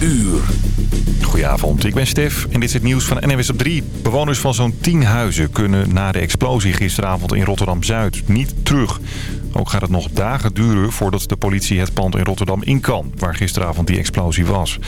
uur. Goedenavond, ik ben Stef en dit is het nieuws van NWS op 3. Bewoners van zo'n 10 huizen kunnen na de explosie gisteravond in Rotterdam-Zuid niet terug. Ook gaat het nog dagen duren voordat de politie het pand in Rotterdam in kan... waar gisteravond die explosie was.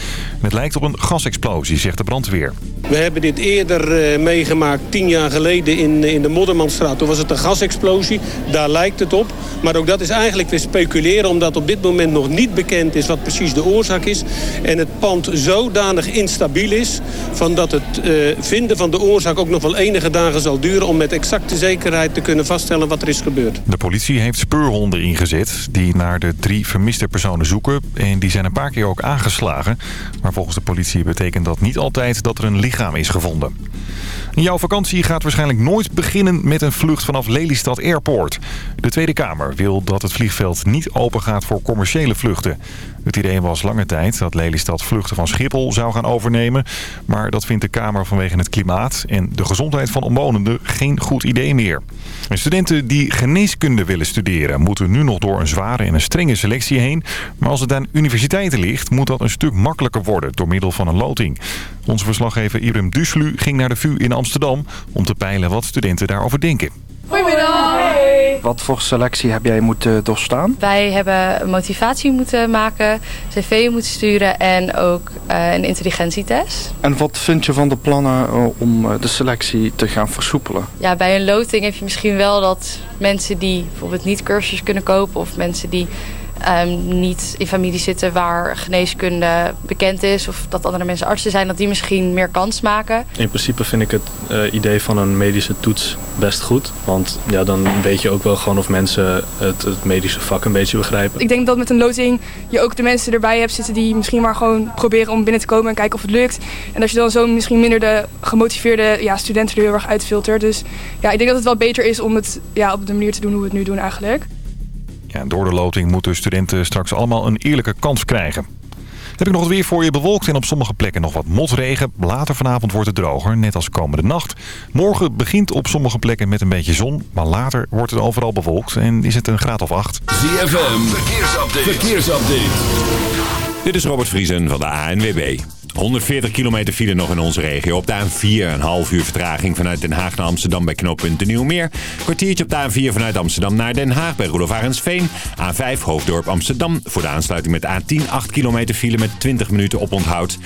Het lijkt op een gasexplosie, zegt de brandweer. We hebben dit eerder uh, meegemaakt tien jaar geleden in, in de Moddermanstraat. Toen was het een gasexplosie, daar lijkt het op. Maar ook dat is eigenlijk weer speculeren... omdat op dit moment nog niet bekend is wat precies de oorzaak is. En het pand zodanig instabiel is... Van dat het uh, vinden van de oorzaak ook nog wel enige dagen zal duren... om met exacte zekerheid te kunnen vaststellen wat er is gebeurd. De politie heeft speurhonden ingezet die naar de drie vermiste personen zoeken. En die zijn een paar keer ook aangeslagen. Maar volgens de politie betekent dat niet altijd dat er een lichaam is gevonden. Jouw vakantie gaat waarschijnlijk nooit beginnen met een vlucht vanaf Lelystad Airport. De Tweede Kamer wil dat het vliegveld niet open gaat voor commerciële vluchten. Het idee was lange tijd dat Lelystad vluchten van Schiphol zou gaan overnemen. Maar dat vindt de Kamer vanwege het klimaat en de gezondheid van omwonenden geen goed idee meer. studenten die geneeskunde willen studeren moeten nu nog door een zware en een strenge selectie heen. Maar als het aan universiteiten ligt moet dat een stuk makkelijker worden door middel van een loting. Onze verslaggever Ibrahim Duslu ging naar de VU in Amsterdam om te peilen wat studenten daarover denken. Goedemiddag. Wat voor selectie heb jij moeten doorstaan? Wij hebben motivatie moeten maken, cv moeten sturen en ook uh, een intelligentietest. En wat vind je van de plannen uh, om uh, de selectie te gaan versoepelen? Ja, bij een loting heb je misschien wel dat mensen die bijvoorbeeld niet cursus kunnen kopen of mensen die um, niet in familie zitten waar geneeskunde bekend is... of dat andere mensen artsen zijn, dat die misschien meer kans maken. In principe vind ik het uh, idee van een medische toets best goed. Want ja, dan weet je ook wel gewoon of mensen het, het medische vak een beetje begrijpen. Ik denk dat met een loting je ook de mensen erbij hebt zitten... die misschien maar gewoon proberen om binnen te komen en kijken of het lukt. En dat je dan zo misschien minder de gemotiveerde ja, studenten er heel erg uitfiltert. Dus ja, ik denk dat het wel beter is om het ja, op de manier te doen hoe we het nu doen eigenlijk. Ja, door de loting moeten studenten straks allemaal een eerlijke kans krijgen. Heb ik nog het weer voor je bewolkt en op sommige plekken nog wat motregen. Later vanavond wordt het droger, net als komende nacht. Morgen begint op sommige plekken met een beetje zon. Maar later wordt het overal bewolkt en is het een graad of acht. ZFM, verkeersupdate. verkeersupdate. Dit is Robert Vriesen van de ANWB. 140 kilometer file nog in onze regio. Op de A4 een half uur vertraging vanuit Den Haag naar Amsterdam bij knooppunt de Nieuwmeer. Kwartiertje op de A4 vanuit Amsterdam naar Den Haag bij Roelof Arendsveen. A5 Hoofddorp Amsterdam voor de aansluiting met de A10 8 kilometer file met 20 minuten op onthoud.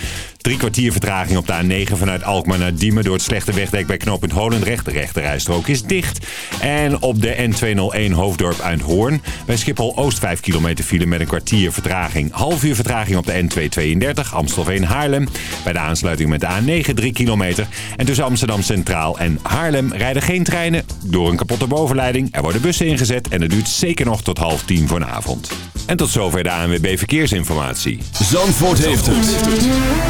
Drie kwartier vertraging op de A9 vanuit Alkmaar naar Diemen door het slechte wegdek bij knooppunt Holendrecht. De rechterrijstrook is dicht. En op de N201 Hoofddorp Hoorn bij Schiphol Oost 5 kilometer file met een kwartier vertraging. Half uur vertraging op de N232 Amstelveen Haarlem. Bij de aansluiting met de A9 3 kilometer. En tussen Amsterdam Centraal en Haarlem rijden geen treinen door een kapotte bovenleiding. Er worden bussen ingezet en het duurt zeker nog tot half tien vanavond. En tot zover de ANWB Verkeersinformatie. Zandvoort heeft het.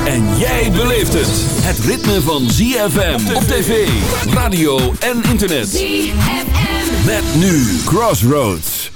En jij beleeft het. Het ritme van ZFM op tv, radio en internet. ZFM. Met nu Crossroads.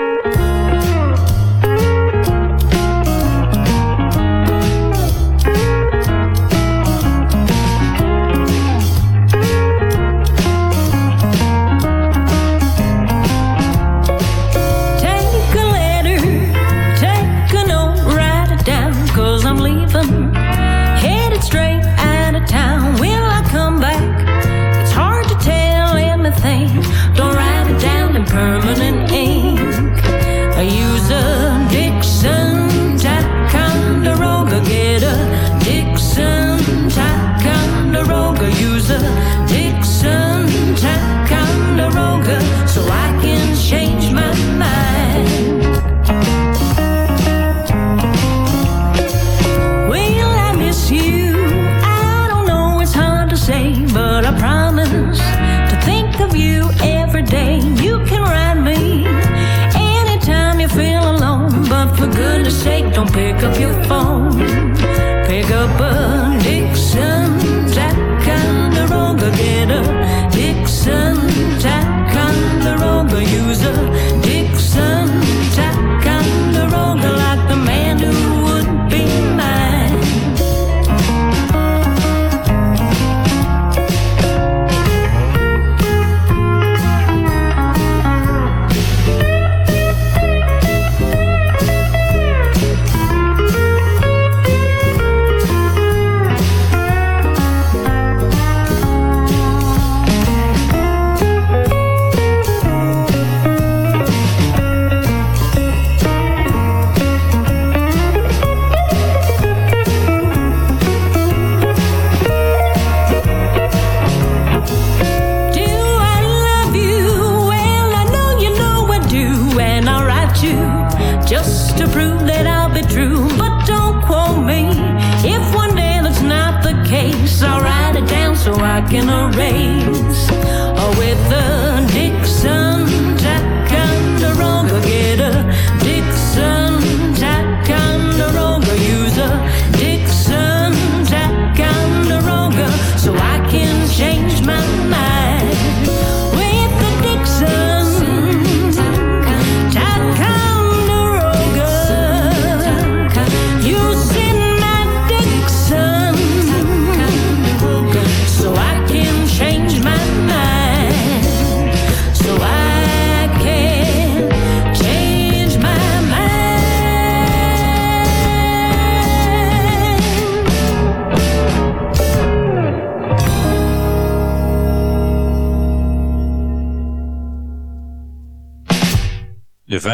in a rain.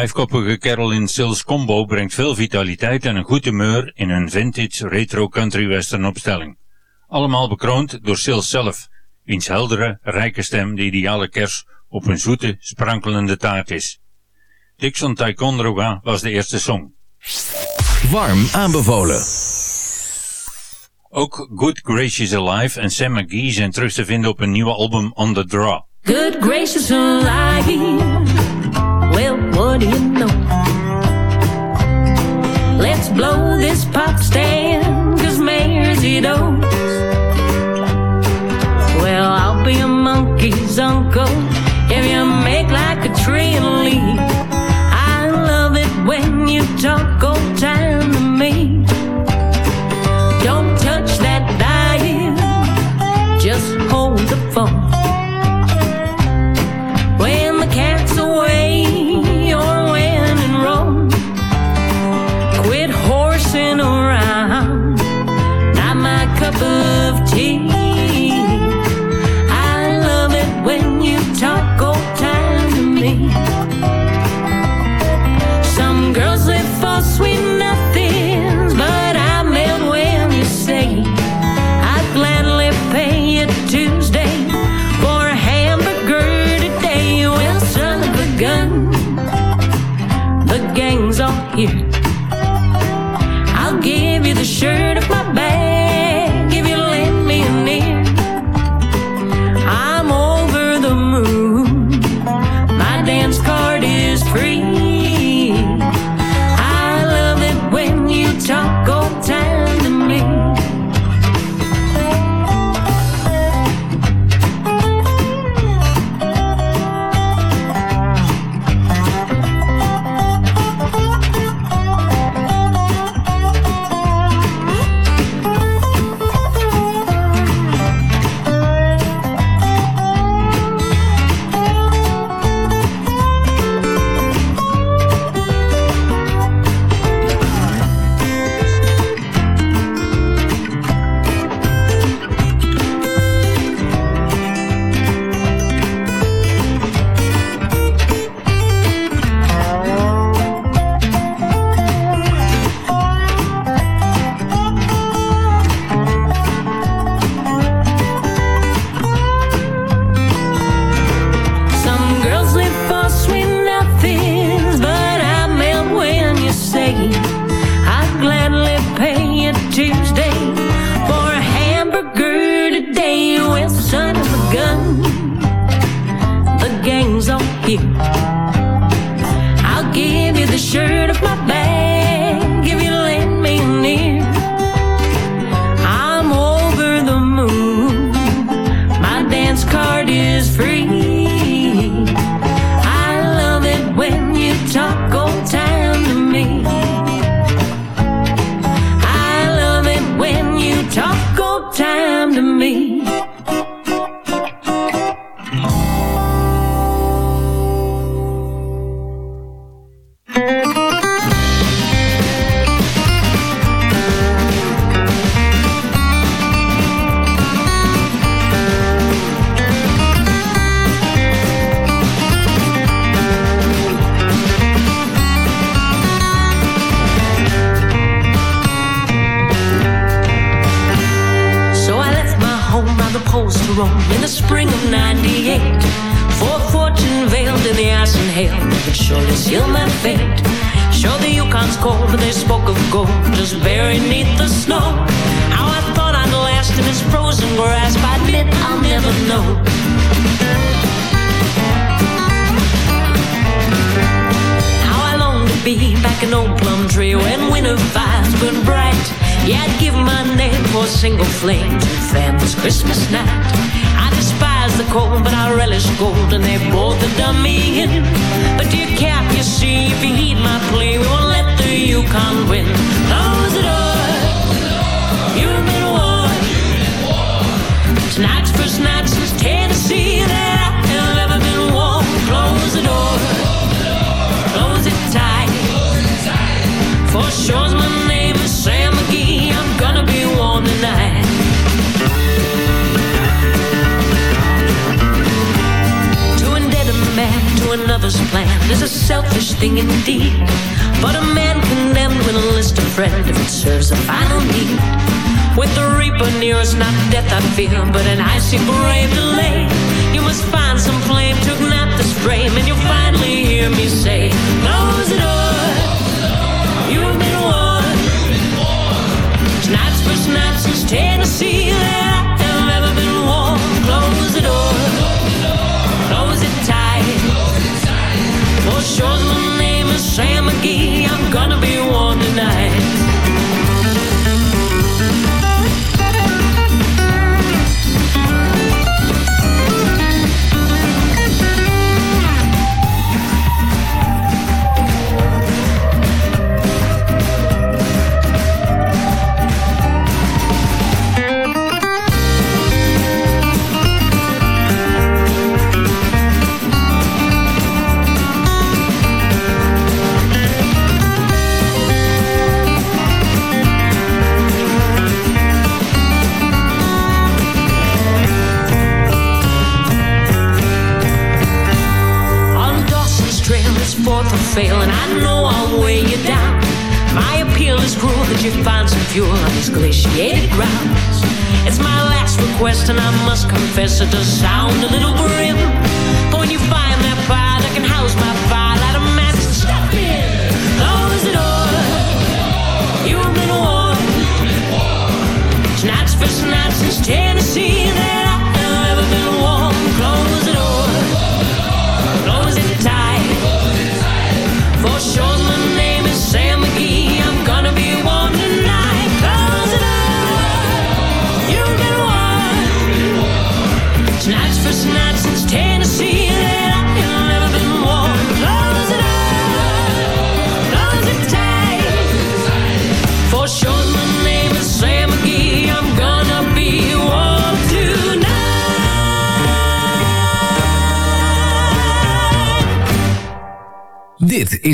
vijfkoppige Carolyn Sills combo brengt veel vitaliteit en een goed humeur in een vintage retro country western opstelling. Allemaal bekroond door Sills zelf, wiens heldere, rijke stem de ideale kers op een zoete, sprankelende taart is. Dixon Ticonderoga was de eerste song. Warm aanbevolen. Ook Good Gracious Alive en Sam McGee zijn terug te vinden op een nieuwe album On The Draw. Good Gracious Alive Well, what do you know? Let's blow this pop stand, cause Maisie knows. Well, I'll be a monkey's uncle if you make like a tree and leave. I love it when you talk single flame to fan this Christmas night. I despise the cold, but I relish gold, and they both have done me in. But dear Cap, you see, if you heed my plea, we won't let the Yukon win. Is a selfish thing indeed. But a man condemned will enlist a friend if it serves a final need. With the reaper near us, not death I fear, but an icy brave delay. You must find some flame to ignite this flame, and you'll finally hear me say, Close the door. You've been warned. Tonight's first night since Tennessee that I have ever been warm. Close the door. Fail, and I know I'll weigh you down. My appeal is cruel that you find some fuel on these glaciated grounds. It's my last request, and I must confess it does sound a little grim.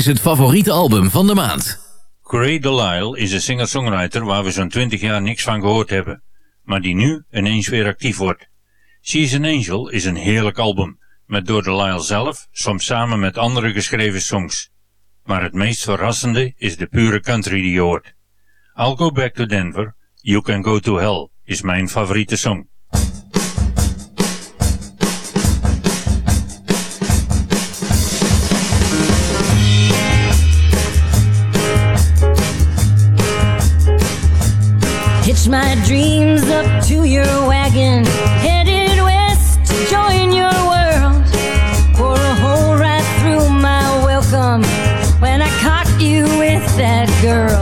Is het favoriete album van de maand. Gray Delisle is een singer-songwriter waar we zo'n 20 jaar niks van gehoord hebben, maar die nu ineens weer actief wordt. She's an Angel is een heerlijk album, met door Delisle zelf, soms samen met andere geschreven songs. Maar het meest verrassende is de pure country die je hoort. I'll Go Back to Denver, You Can Go to Hell is mijn favoriete song. My dreams up to your wagon, headed west to join your world. Pour a hole right through my welcome when I caught you with that girl.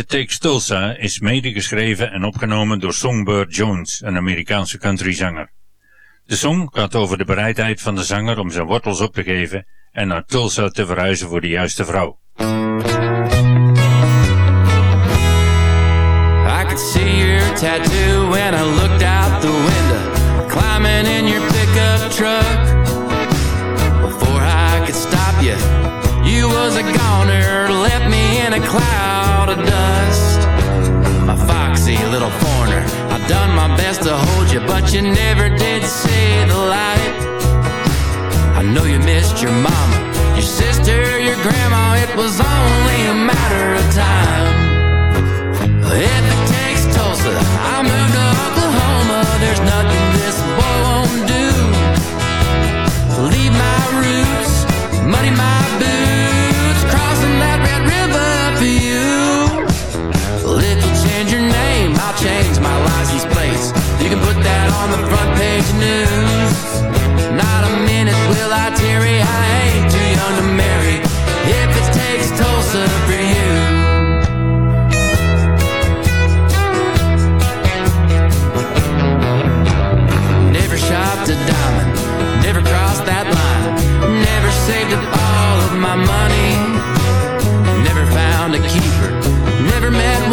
It Takes Tulsa is medegeschreven en opgenomen door Songbird Jones, een Amerikaanse countryzanger. De song gaat over de bereidheid van de zanger om zijn wortels op te geven en naar Tulsa te verhuizen voor de juiste vrouw. I could see your tattoo when I looked out the window. Climbing in your pickup truck. Before I could stop you, you was a goner. Left me in a cloud of dust. To hold you, but you never did see the light. I know you missed your mama, your sister, your grandma. It was only a matter of time.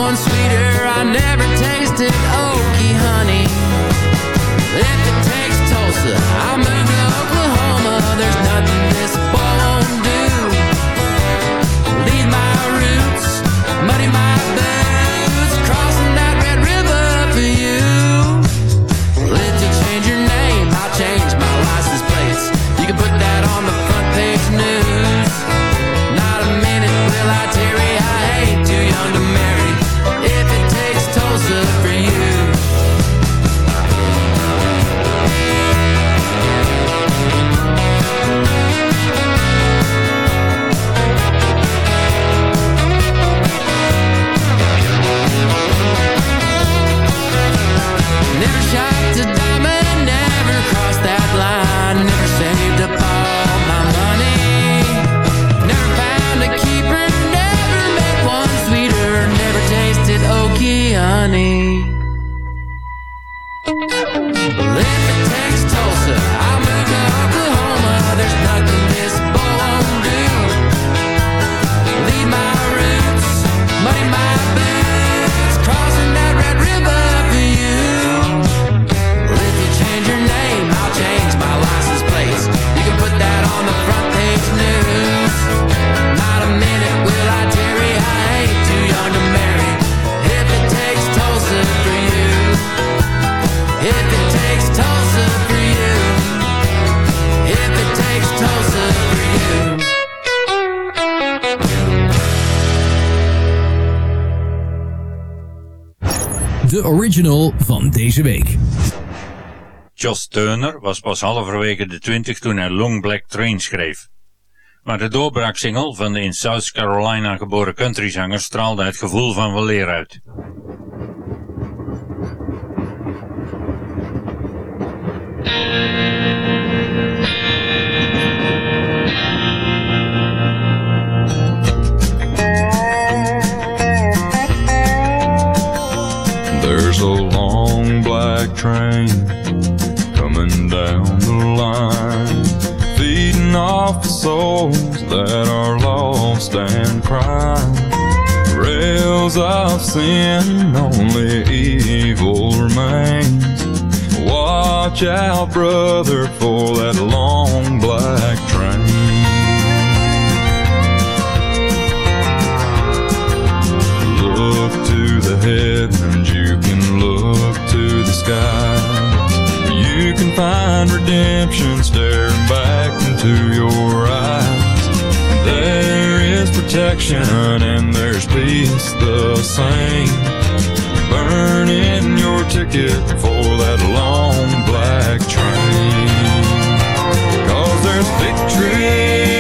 Never met one sweeter, I never tasted deze week. Joss Turner was pas halverwege de twintig toen hij Long Black Train schreef. Maar de doorbraaksingle van de in South Carolina geboren countryzanger straalde het gevoel van weleer uit. Train coming down the line, feeding off the souls that are lost and crying. Rails of sin, only evil remains. Watch out, brother, for that long black train. Skies. You can find redemption staring back into your eyes. There is protection and there's peace the same. Burning your ticket for that long black train. Cause there's victory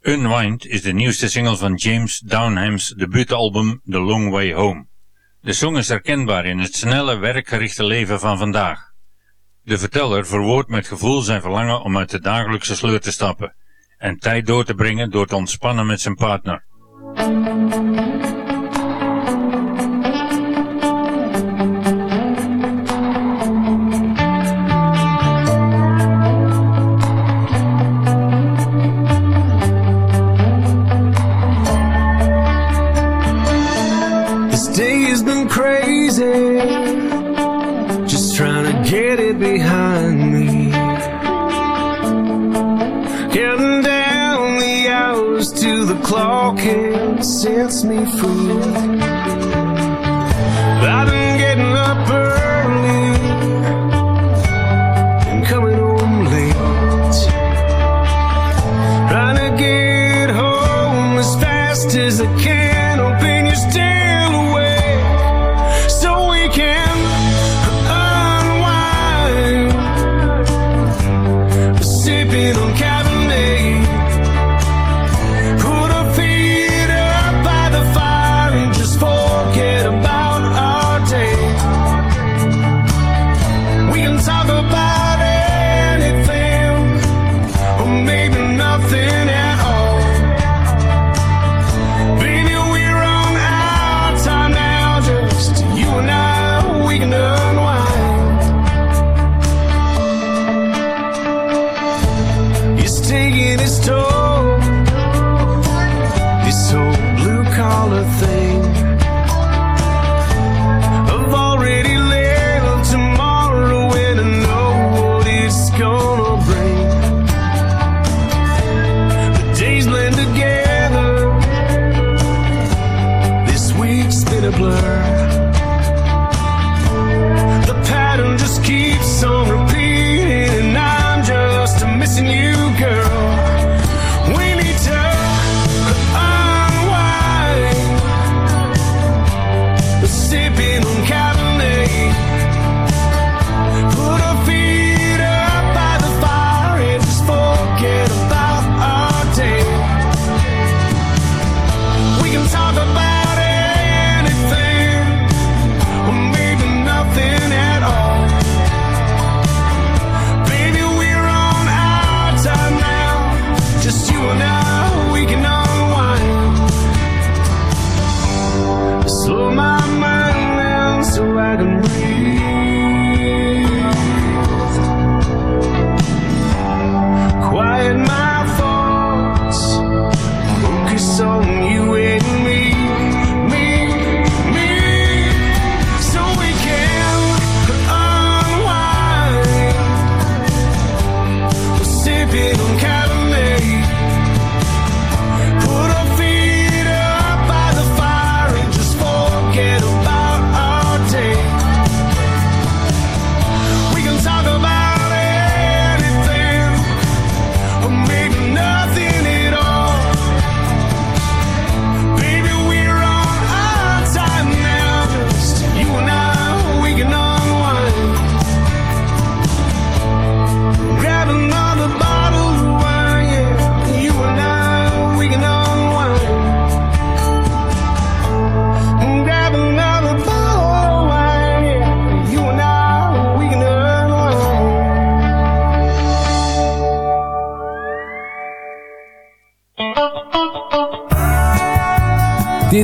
Unwind is de nieuwste single van James Downham's debuutalbum The Long Way Home. De song is herkenbaar in het snelle, werkgerichte leven van vandaag. De verteller verwoordt met gevoel zijn verlangen om uit de dagelijkse sleur te stappen en tijd door te brengen door te ontspannen met zijn partner. me free.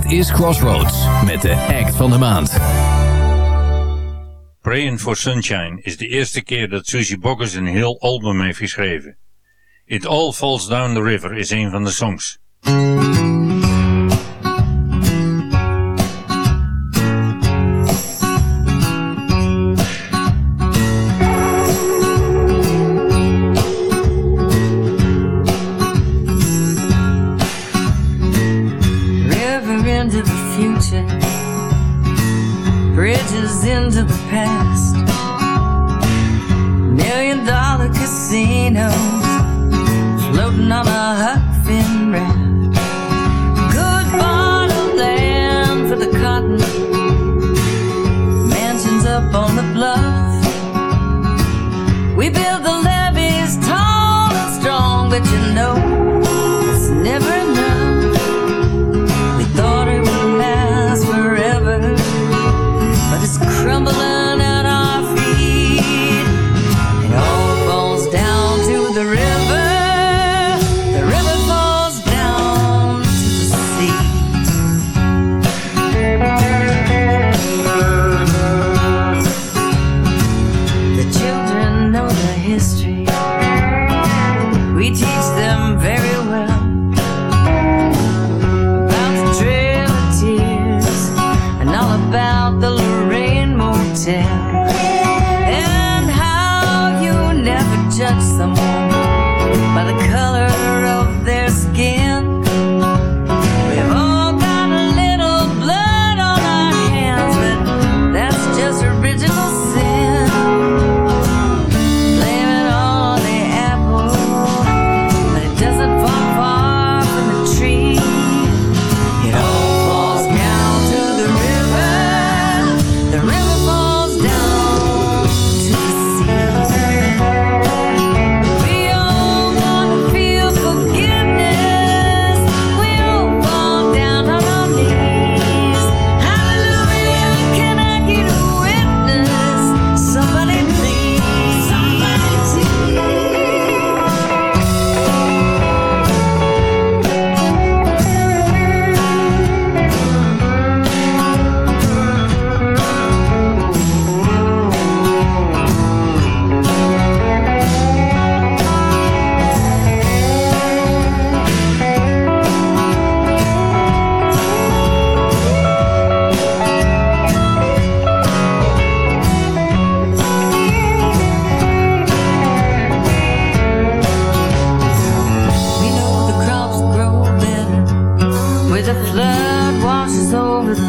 Is Crossroads met de act van de maand. Praying for Sunshine is de eerste keer dat Susie Boggess een heel album heeft geschreven. It All Falls Down the River is een van de songs.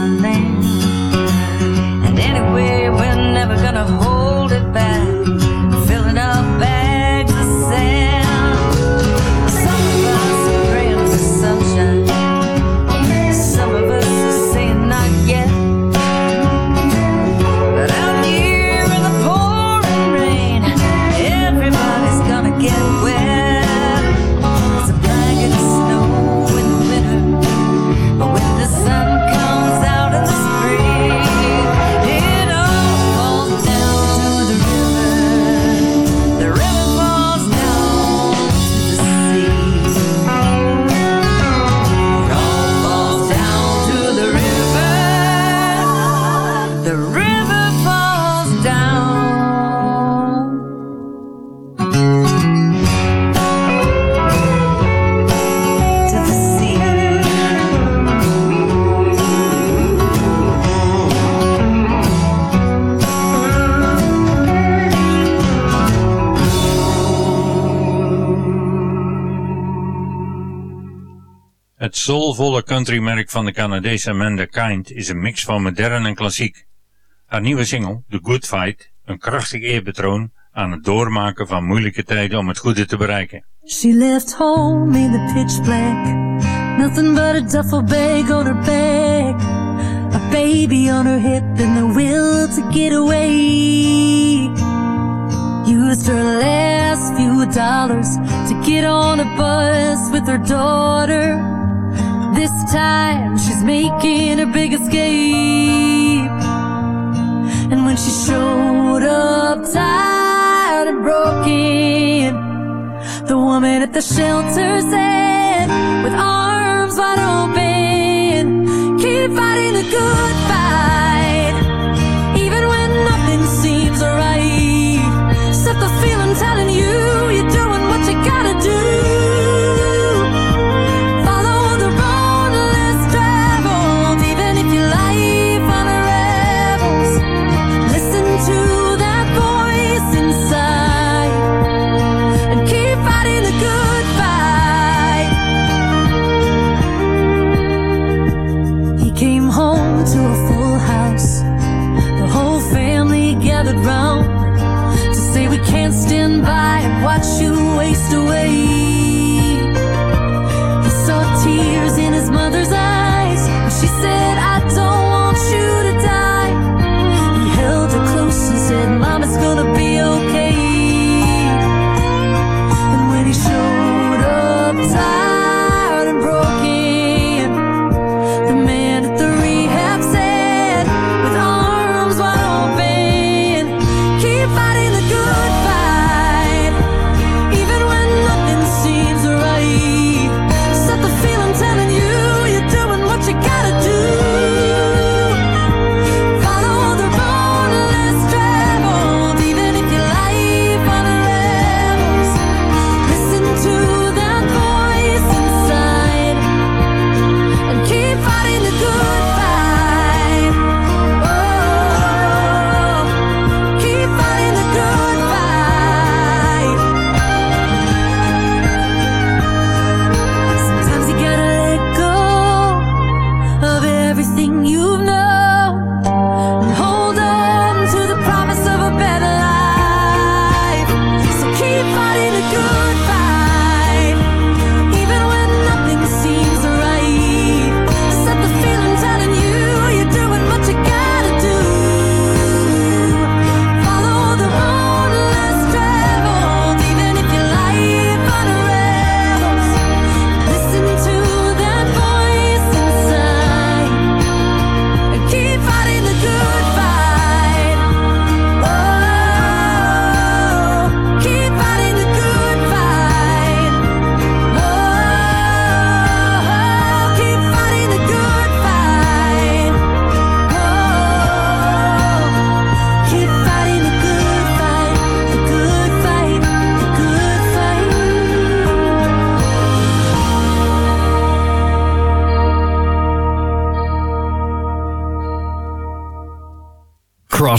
Land. Soulvolle countrymerk van de Canadese Amanda Kind is een mix van modern en klassiek. Haar nieuwe single, The Good Fight, een krachtig eerbetoon aan het doormaken van moeilijke tijden om het goede te bereiken. She left home in the pitch black. Nothing but a duffel bag on her back. A baby on her hip and the will to get away. Used her last few dollars to get on a bus with her daughter. This time she's making her big escape. And when she showed up tired and broken, the woman at the shelter said, with arms wide open, keep fighting the good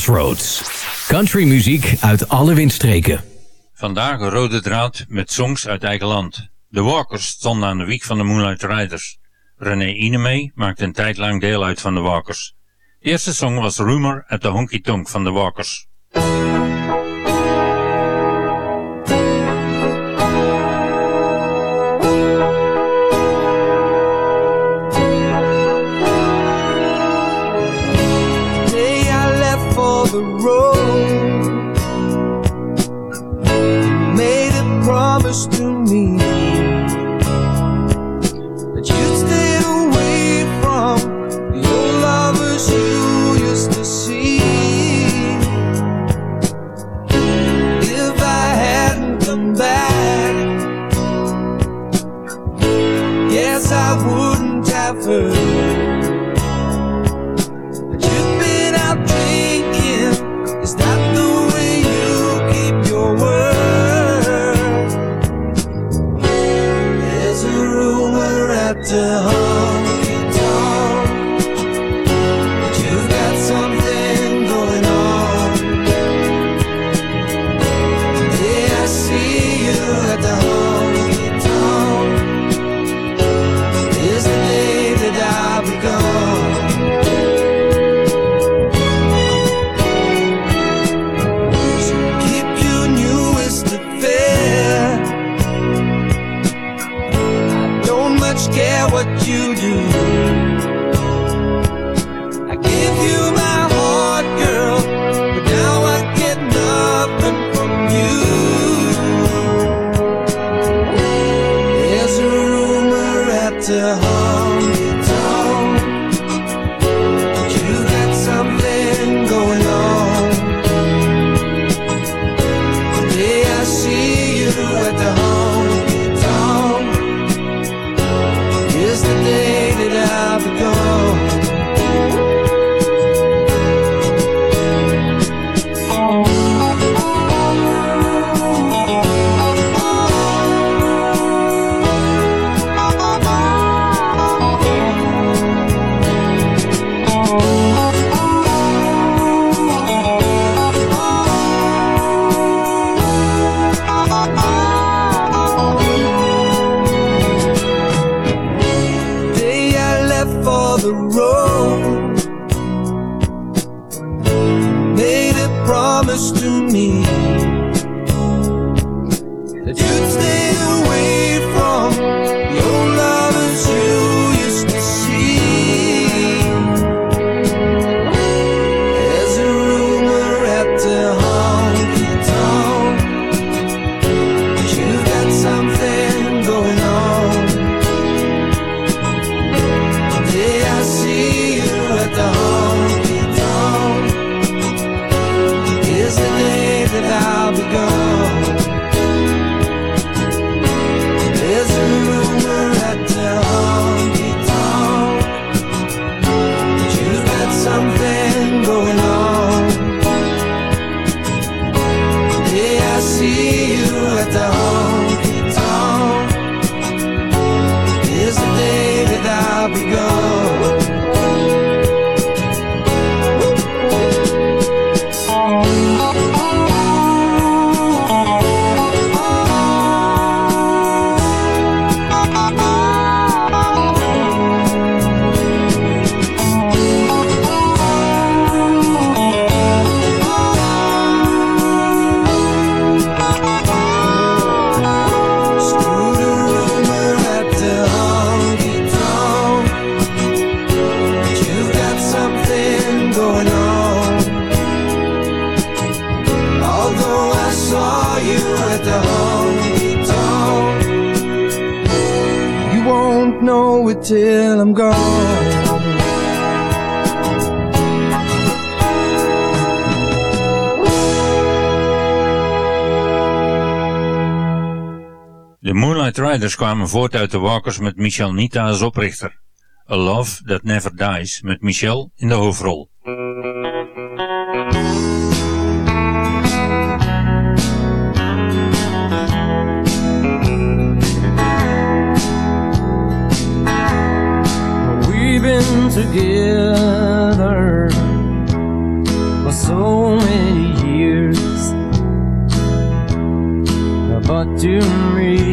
Crossroads. Country muziek uit alle windstreken. Vandaag een rode draad met songs uit eigen land. De Walkers stonden aan de wiek van de Moonlight Riders. René Ineme maakte een tijd lang deel uit van de Walkers. De eerste song was Rumor at the Honky Tonk van de Walkers. I wouldn't have heard. promise to me. De Moonlight Riders kwamen voort uit de Walkers met Michel Nita als oprichter. A Love That Never Dies met Michel in de hoofdrol. We've been together for so many years, but to me.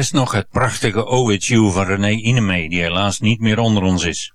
is nog het prachtige OHU van René Inemee die helaas niet meer onder ons is.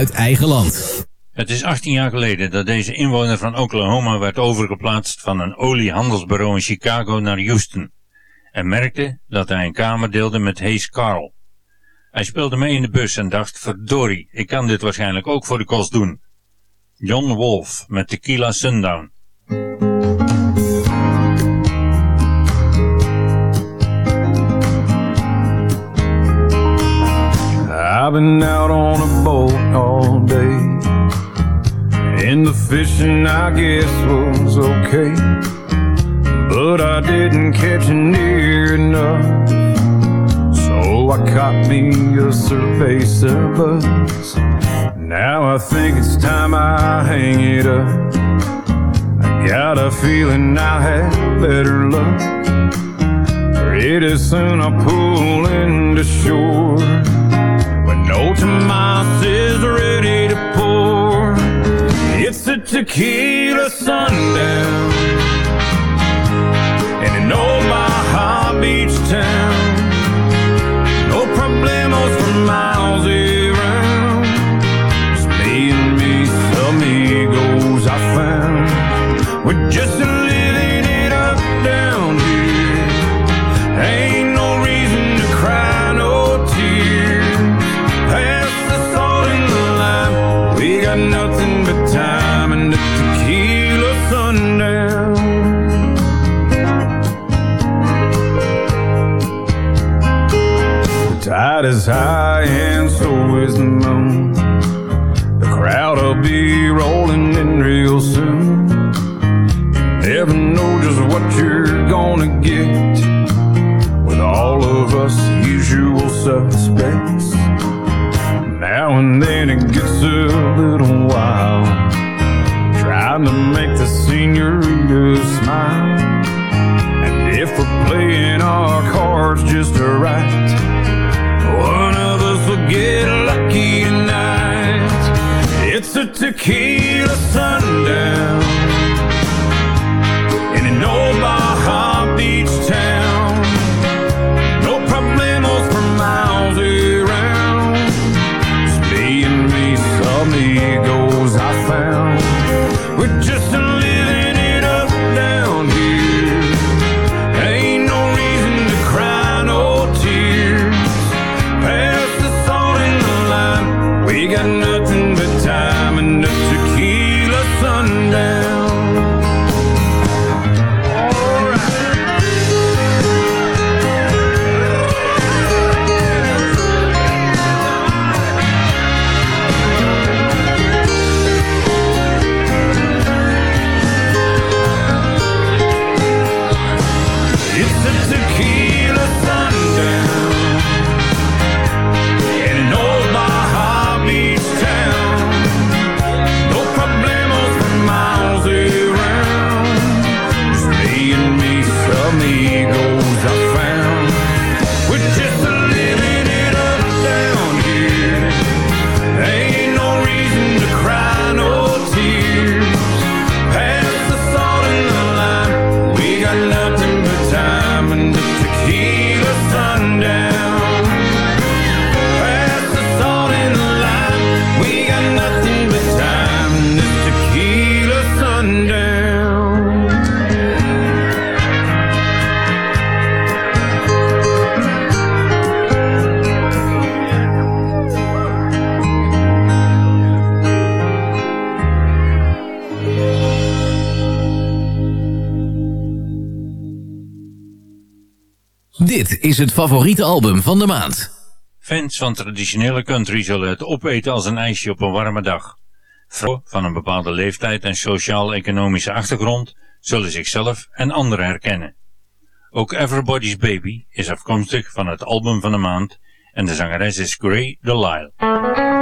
uit eigen land. Het is 18 jaar geleden dat deze inwoner van Oklahoma werd overgeplaatst van een oliehandelsbureau in Chicago naar Houston en merkte dat hij een kamer deelde met Hayes Carl. Hij speelde mee in de bus en dacht, verdorie, ik kan dit waarschijnlijk ook voor de kost doen. John Wolf met Tequila Sundown. I've been out on a boat all day, and the fishing I guess was okay, but I didn't catch near enough. So I caught me a cerveza buzz. Now I think it's time I hang it up. I got a feeling I have better luck. Pretty soon I'll pull into shore. No Tomas is ready to pour, it's a tequila sundown in an Baja Beach town. Tide is high and so is the moon. The crowd will be rolling in real soon. Never know just what you're gonna get with all of us usual suspects. Now and then it gets a little wild, trying to make the senorita smile. And if we're playing our cards just right, one of us will get lucky tonight. It's a tequila sundown Dit is het favoriete album van de maand. Fans van traditionele country zullen het opeten als een ijsje op een warme dag. Vrouwen van een bepaalde leeftijd en sociaal-economische achtergrond zullen zichzelf en anderen herkennen. Ook Everybody's Baby is afkomstig van het album van de maand en de zangeres is Gray Delisle.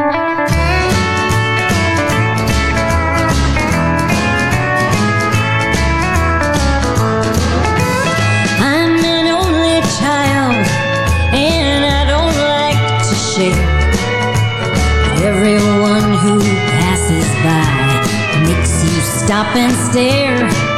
Stop and stare.